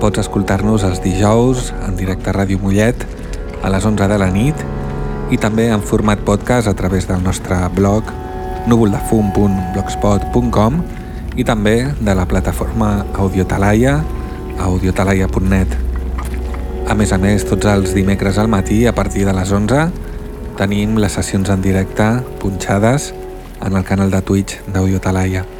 Pots escoltar-nos els dijous en directe a Ràdio Mollet a les 11 de la nit i també en format podcast a través del nostre blog núvoldefum.blogspot.com i també de la plataforma Audiotalaia a audiotalaia.net. A més a més, tots els dimecres al matí a partir de les 11 tenim les sessions en directe punxades en el canal de Twitch d'Audiotalaia.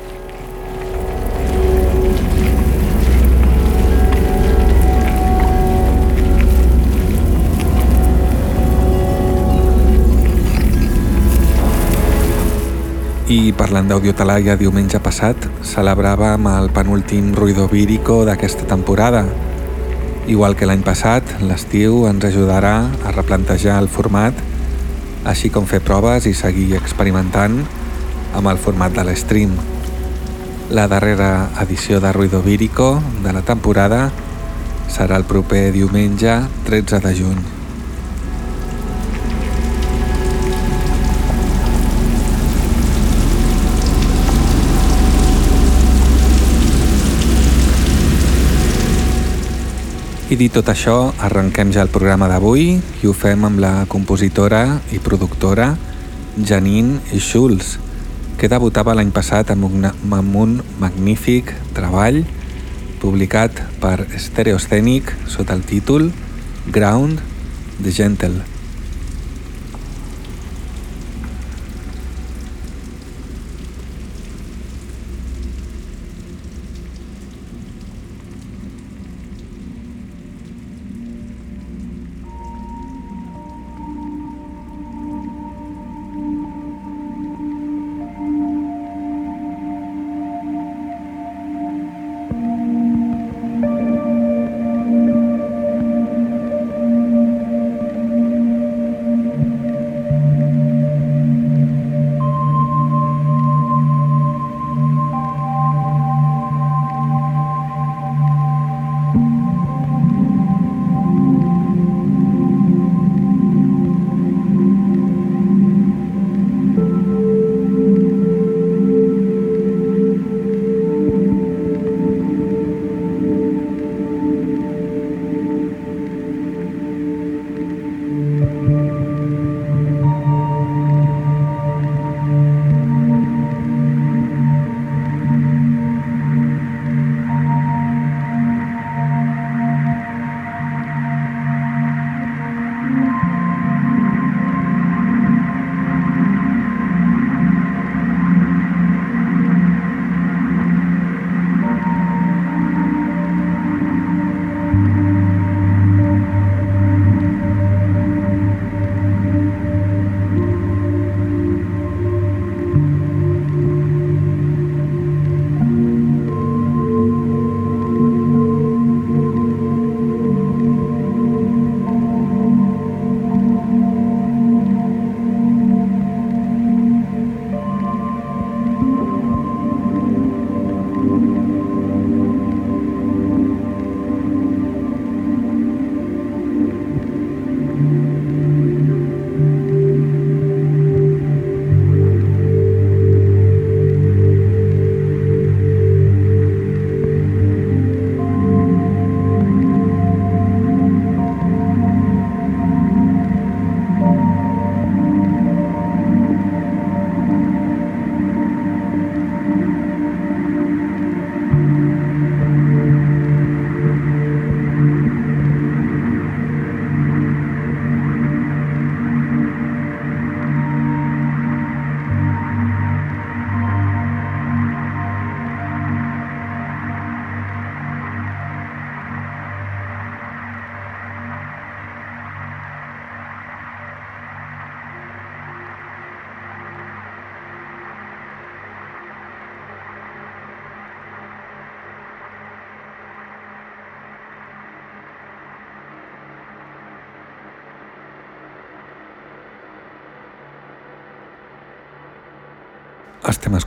I parlant d'Audiotalaia, diumenge passat celebràvem el penúltim Ruido Vírico d'aquesta temporada. Igual que l'any passat, l'estiu ens ajudarà a replantejar el format, així com fer proves i seguir experimentant amb el format de l'stream. La darrera edició de Ruido Vírico de la temporada serà el proper diumenge 13 de juny. I dit tot això, arrenquem ja el programa d'avui i ho fem amb la compositora i productora Janine Schulz, que debutava l'any passat amb un, amb un magnífic treball publicat per Stereoscenic sota el títol Ground the Gentle.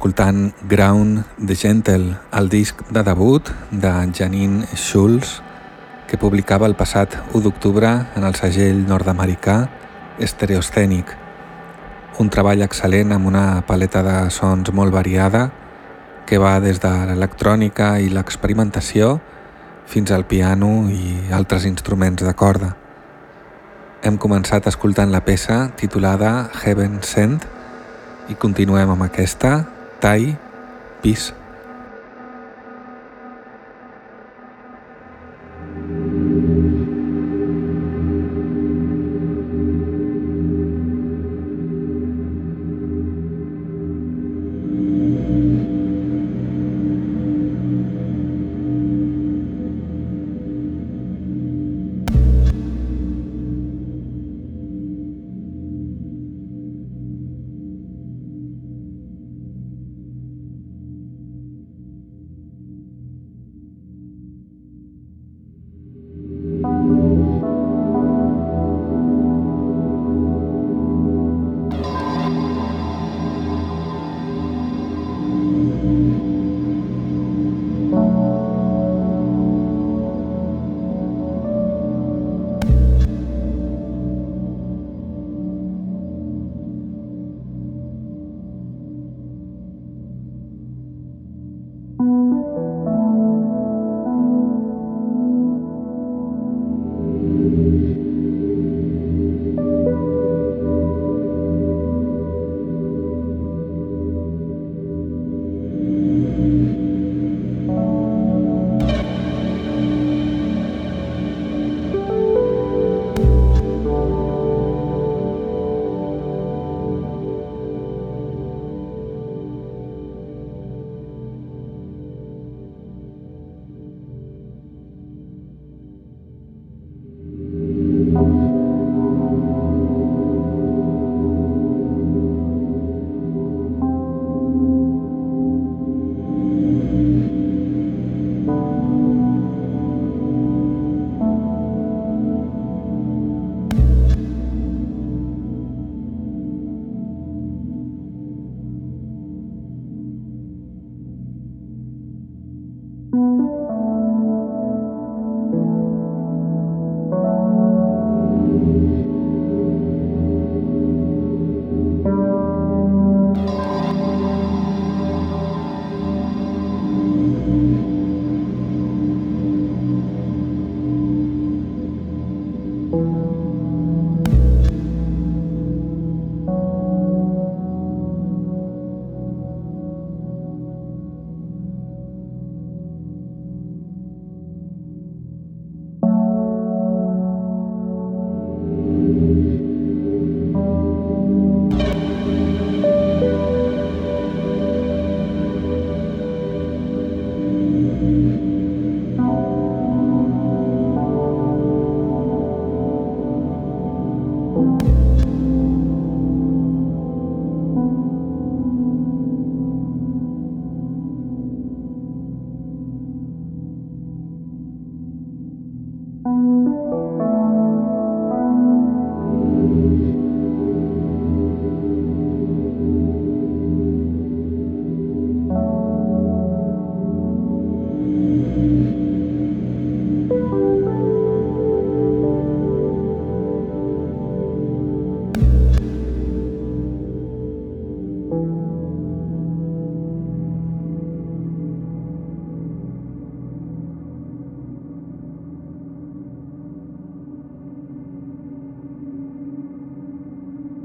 Escoltant Ground the Gentle, el disc de debut de Janine Schulz, que publicava el passat 1 d'octubre en el segell nord-americà Stereoscenic. Un treball excel·lent amb una paleta de sons molt variada que va des de l'electrònica i l'experimentació fins al piano i altres instruments de corda. Hem començat escoltant la peça titulada Heaven Sent, i continuem amb aquesta Tai Peace.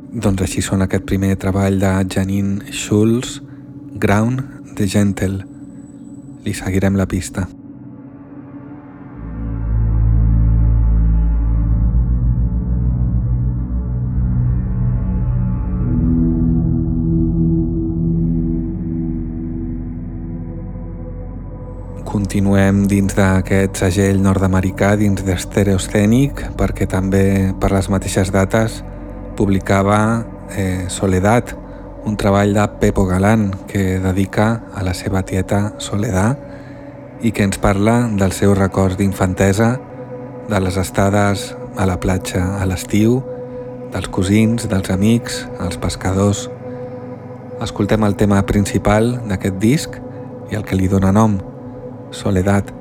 Doncs així són aquest primer treball de Janine Schulz, Ground the Gentle. Li seguirem la pista. Continuem dins d'aquest segell nord-americà, dins d'Estereoscènic, perquè també per les mateixes dates publicava eh, Soledad, un treball de Pepo Galán que dedica a la seva tieta Soledad i que ens parla dels seus records d'infantesa, de les estades a la platja a l'estiu, dels cosins, dels amics, els pescadors. Escoltem el tema principal d'aquest disc i el que li dóna nom, Soledat.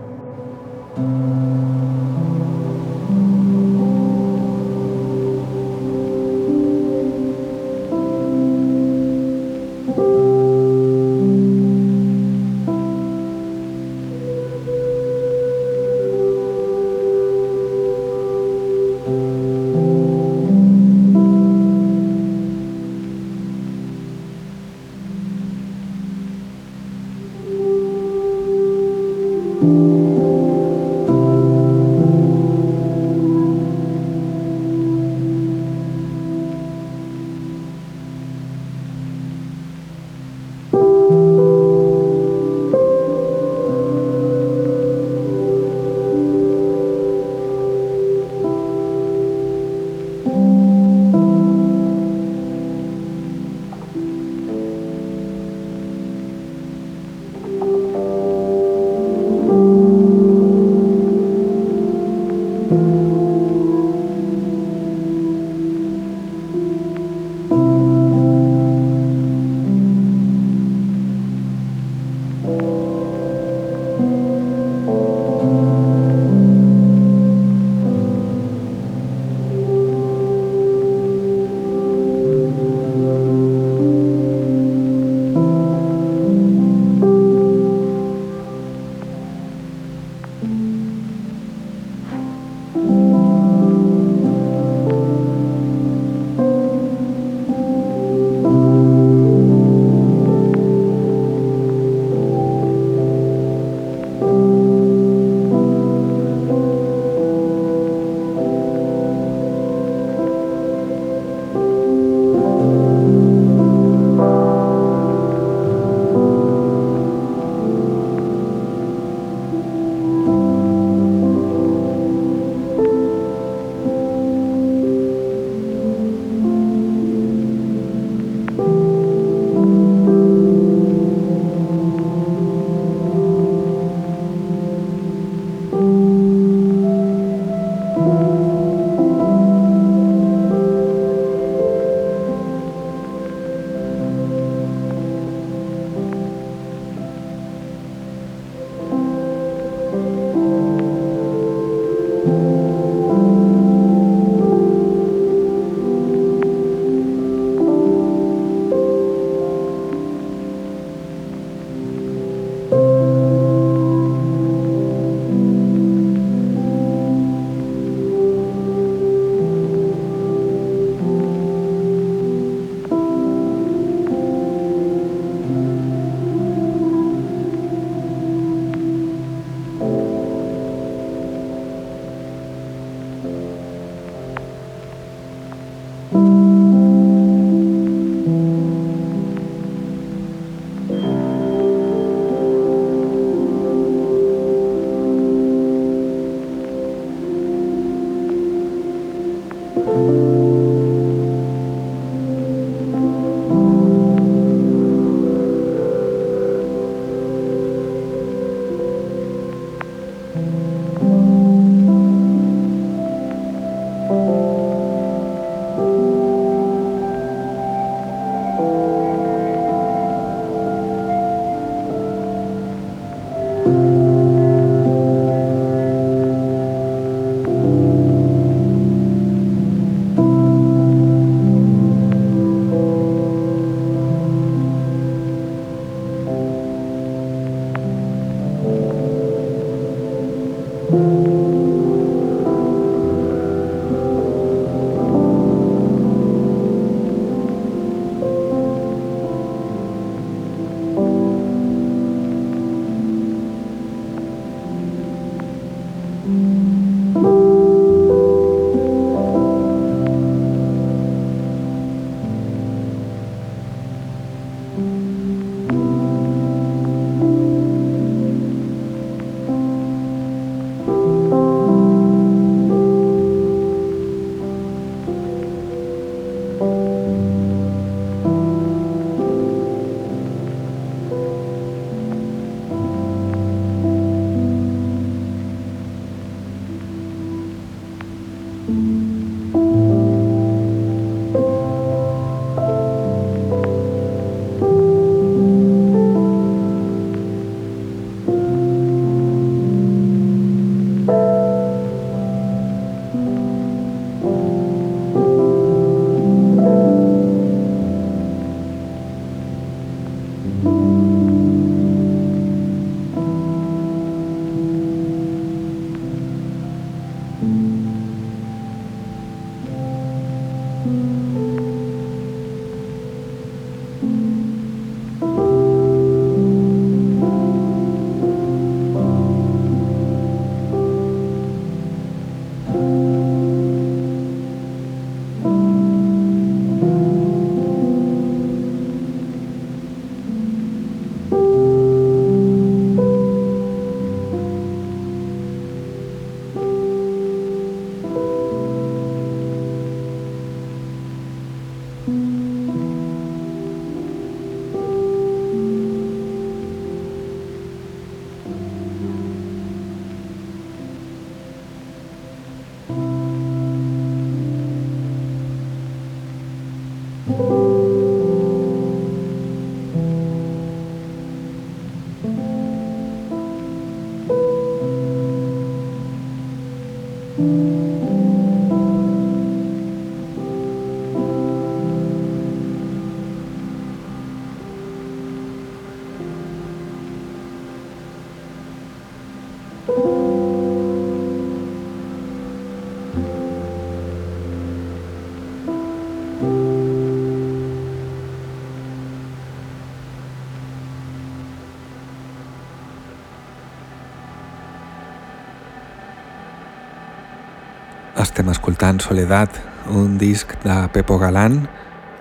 Estem escoltant Soledat, un disc de Pepo Galán,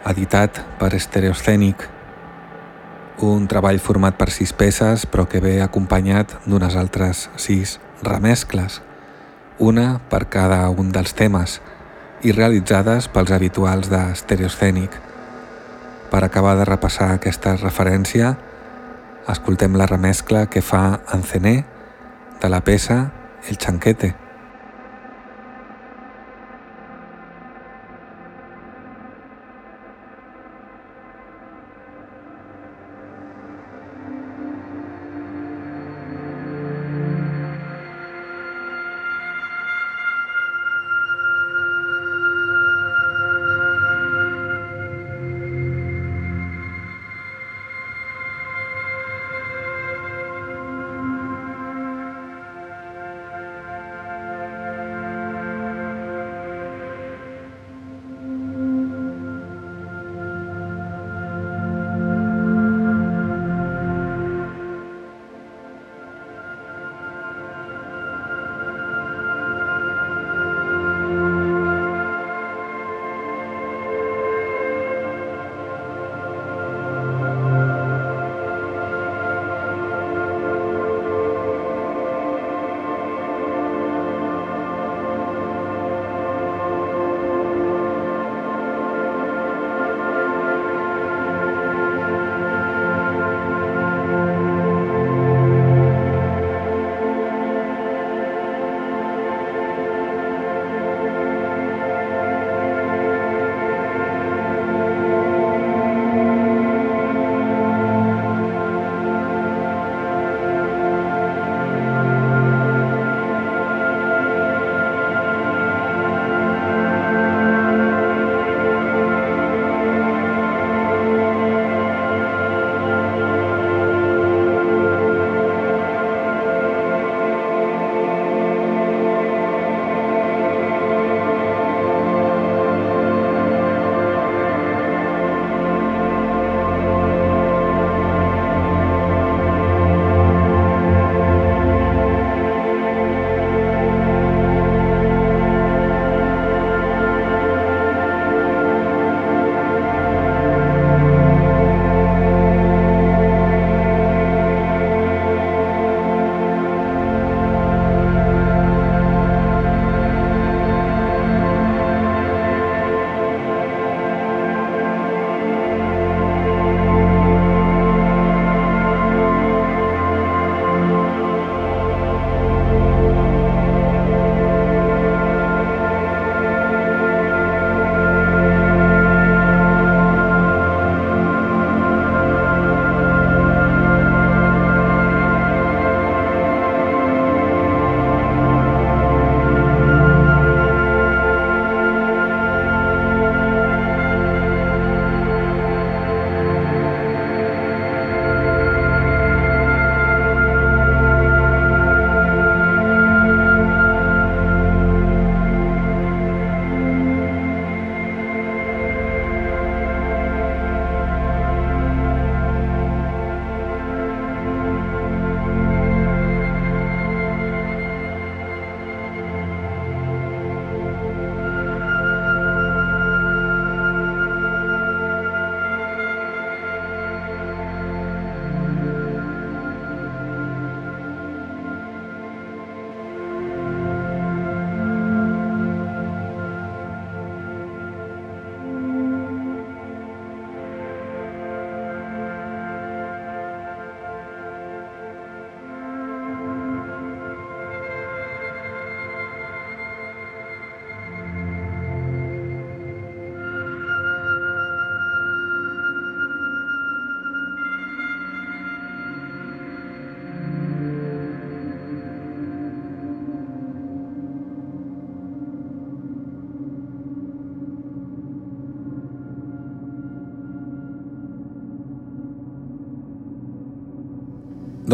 editat per Stereoscenic. Un treball format per sis peces, però que ve acompanyat d'unes altres sis remescles, una per cada un dels temes, i realitzades pels habituals de Stereoscenic. Per acabar de repassar aquesta referència, escoltem la remescla que fa Ancené de la peça El Chanquete.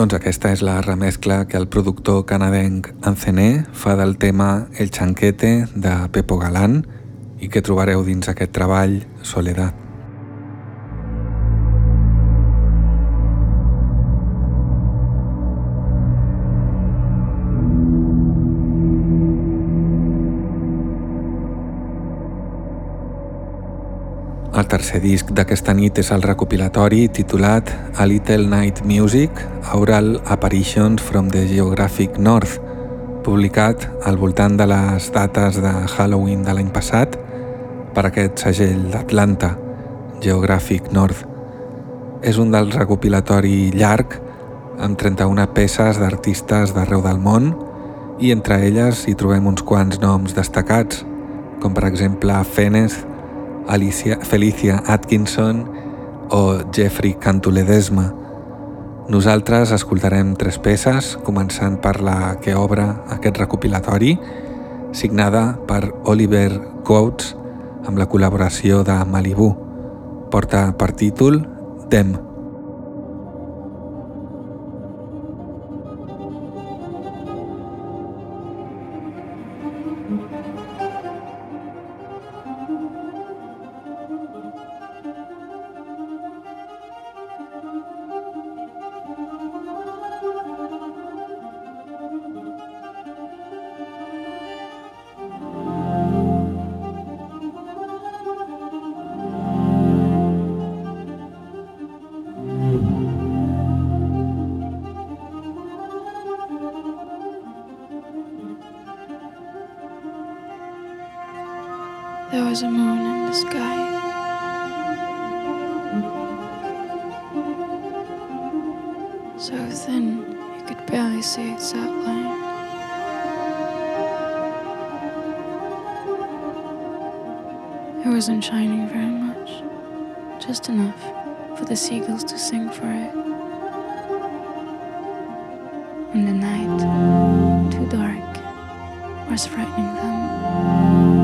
Doncs aquesta és la remescla que el productor canadenc Ancené fa del tema El Chanquete de Pepo Galán i que trobareu dins aquest treball Soledat. El tercer disc d'aquesta nit és el recopilatori titulat A Little Night Music, Aural Apparitions from the Geographic North, publicat al voltant de les dates de Halloween de l'any passat per aquest segell d'Atlanta, Geographic North. És un dels recopilatori llarg amb 31 peces d'artistes d'arreu del món i entre elles hi trobem uns quants noms destacats, com per exemple Fenez, Alicia, Felicia Atkinson o Jeffrey Cantuledesma. Nosaltres escoltarem tres peces, començant per la que obre aquest recopilatori, signada per Oliver Coates amb la col·laboració de Malibu. Porta per títol Dem. There just enough for the seagulls to sing for it. And the night, too dark, was frightening them.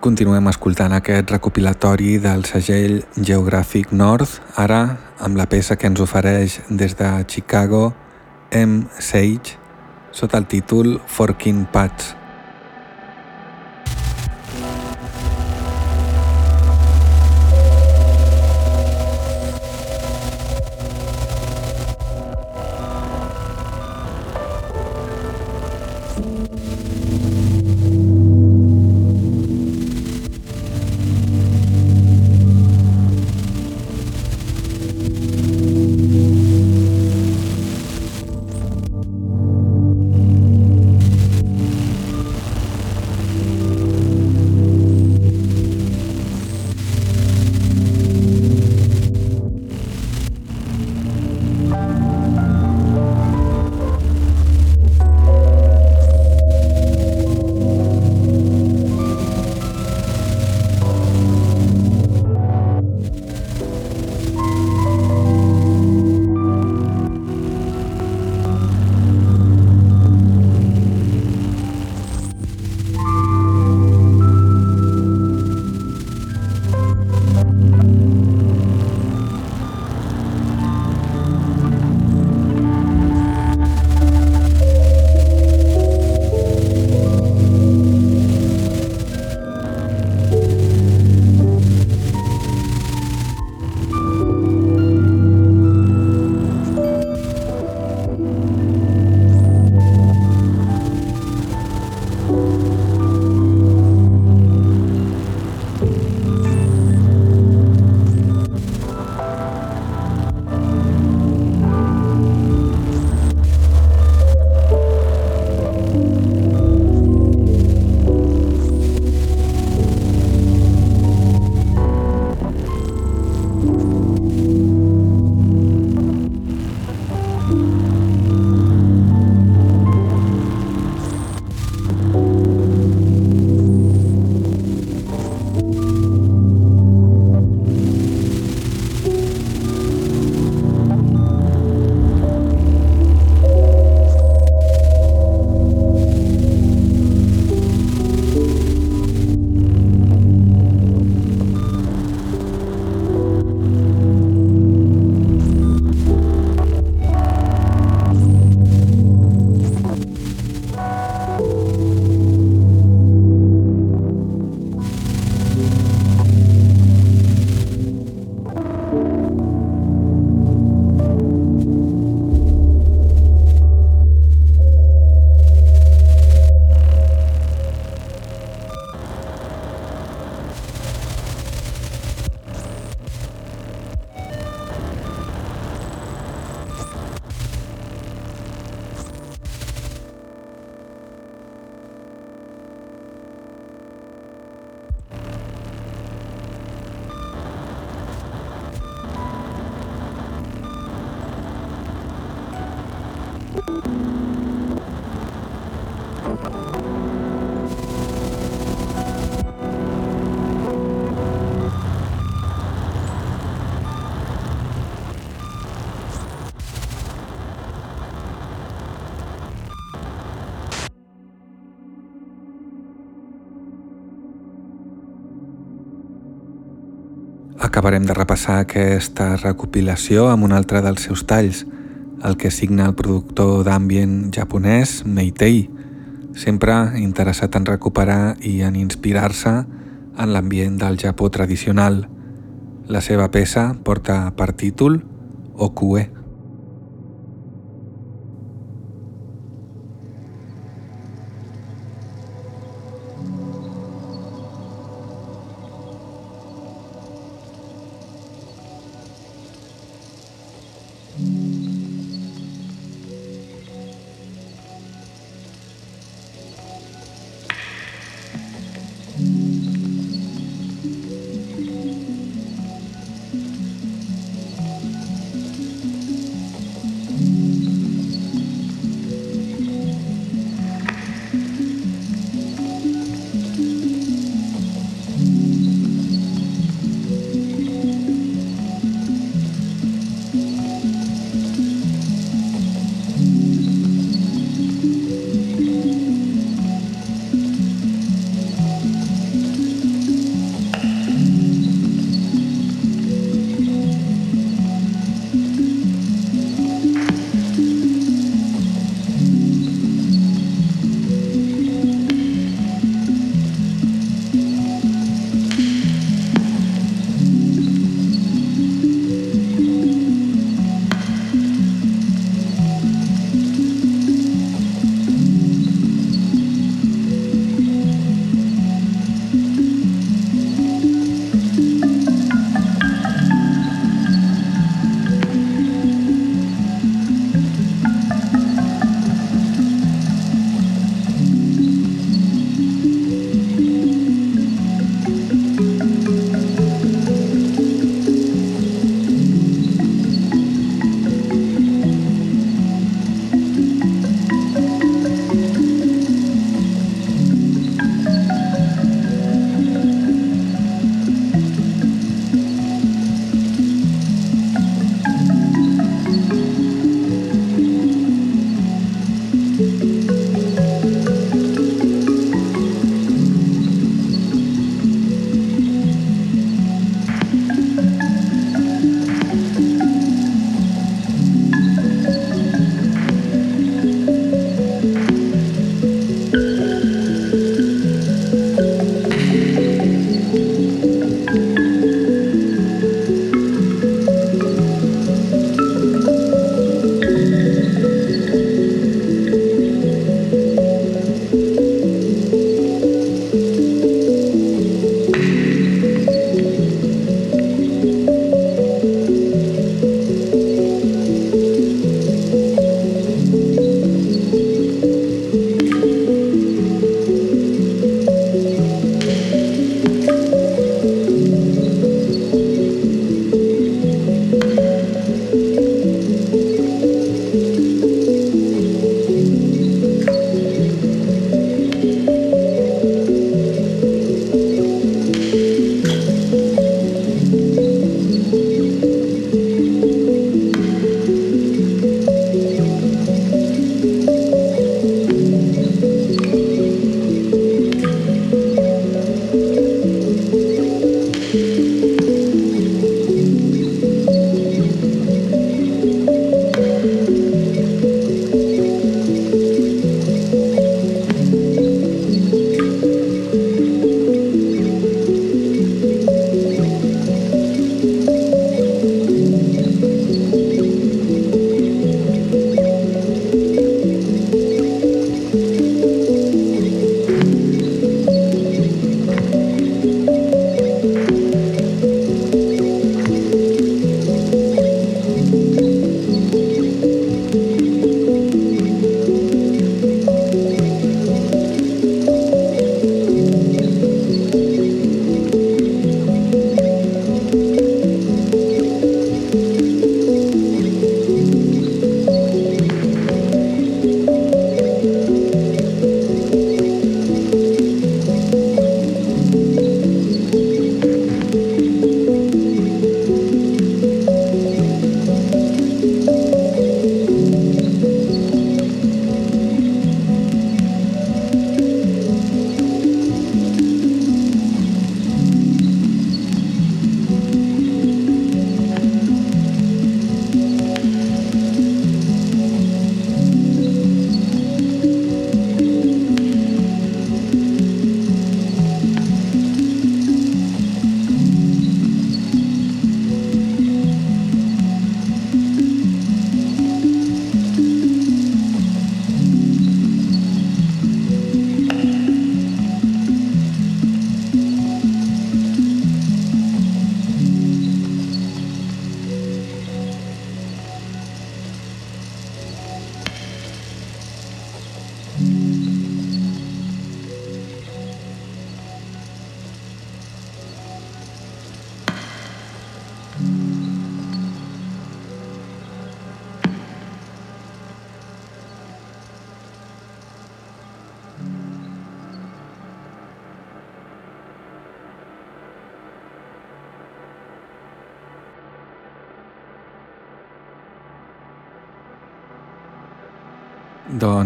Continuem escoltant aquest recopilatori del segell Geographic North, ara amb la peça que ens ofereix des de Chicago M. Sage sota el títol Forking Paths. Acabarem de repassar aquesta recopilació amb un altre dels seus talls, el que signa el productor d'ambient japonès Meitei, sempre interessat en recuperar i en inspirar-se en l'ambient del Japó tradicional. La seva peça porta per títol Okue.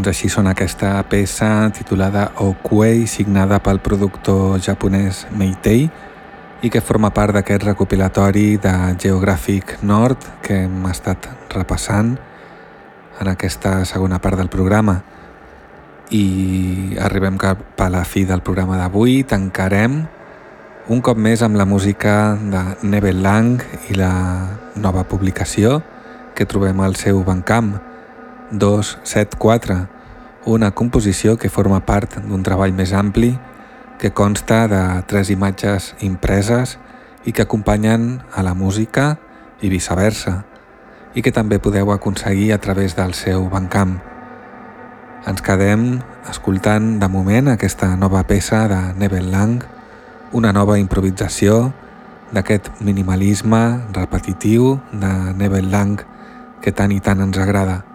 Doncs així són aquesta peça titulada Okwei, signada pel productor japonès Meitei i que forma part d'aquest recopilatori de Geographic Nord que hem estat repassant en aquesta segona part del programa. I arribem cap a la fi del programa d'avui, tancarem un cop més amb la música de Nebel Lang i la nova publicació que trobem al seu Bandcamp, 274, una composició que forma part d'un treball més ampli que consta de tres imatges impreses i que acompanyen a la música i viceversa, i que també podeu aconseguir a través del seu bancamp. Ens quedem escoltant de moment aquesta nova peça de Nebel Lang, una nova improvisació d'aquest minimalisme repetitiu de Nebel Lang que tant i tant ens agrada.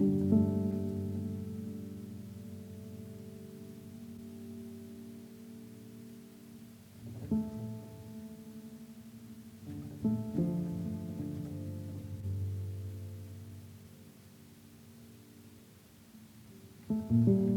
thank mm -hmm. you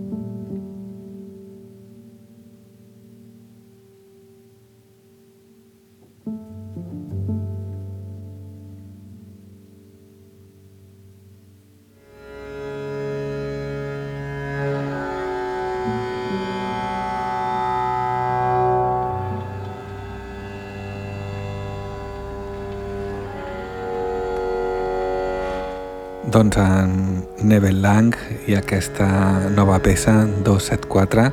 Doncs en Neville Lang i aquesta nova peça 274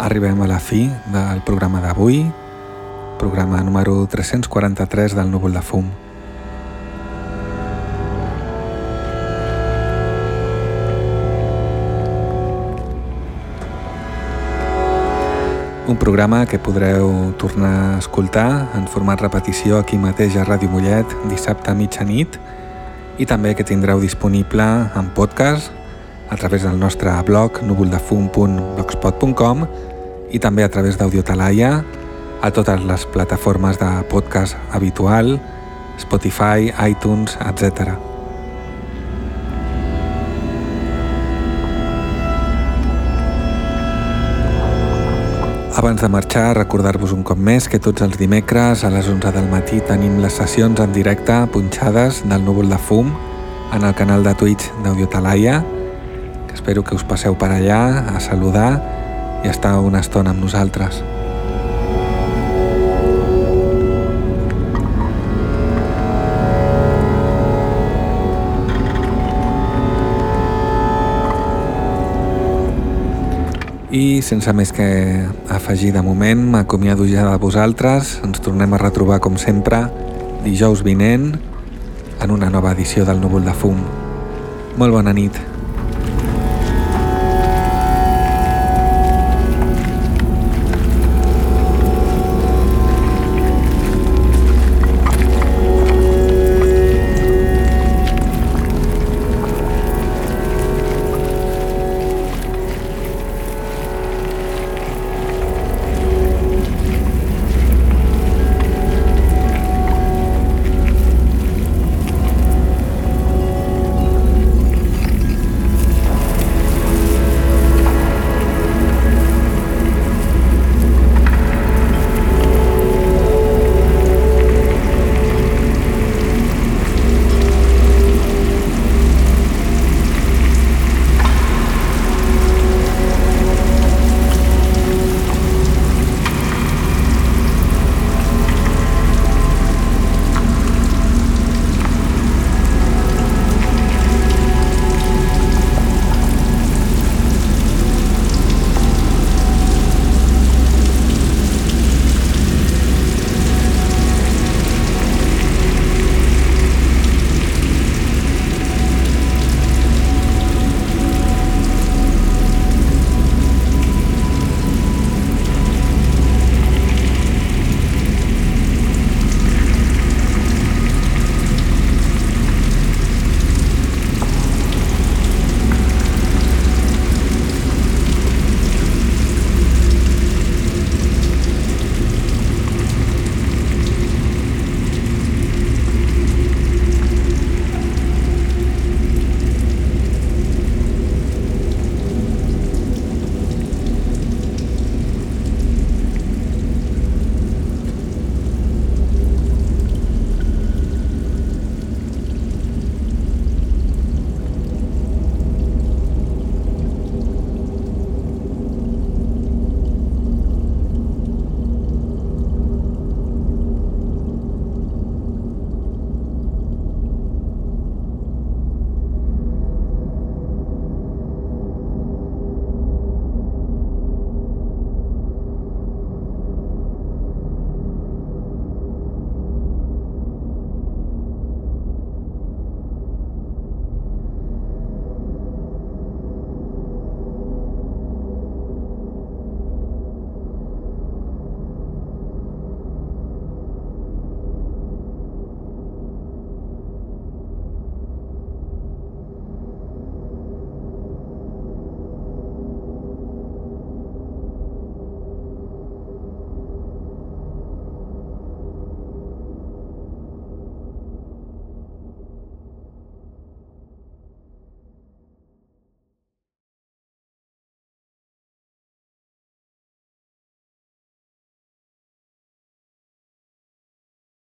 arribem a la fi del programa d'avui, programa número 343 del Núvol de Fum. Un programa que podreu tornar a escoltar en format repetició aquí mateix a Ràdio Mollet dissabte a mitjanit i també que tindreu disponible en podcast a través del nostre blog núvoldefum.blogspot.com i també a través d'Audiotalaia a totes les plataformes de podcast habitual, Spotify, iTunes, etc. Abans de marxar, recordar-vos un cop més que tots els dimecres a les 11 del matí tenim les sessions en directe punxades del núvol de fum en el canal de Twitch d'Audiotalaia, que espero que us passeu per allà a saludar i estar una estona amb nosaltres. I sense més que afegir de moment, m'acomiado ja de vosaltres. Ens tornem a retrobar com sempre dijous vinent en una nova edició del Núvol de Fum. Molt bona nit.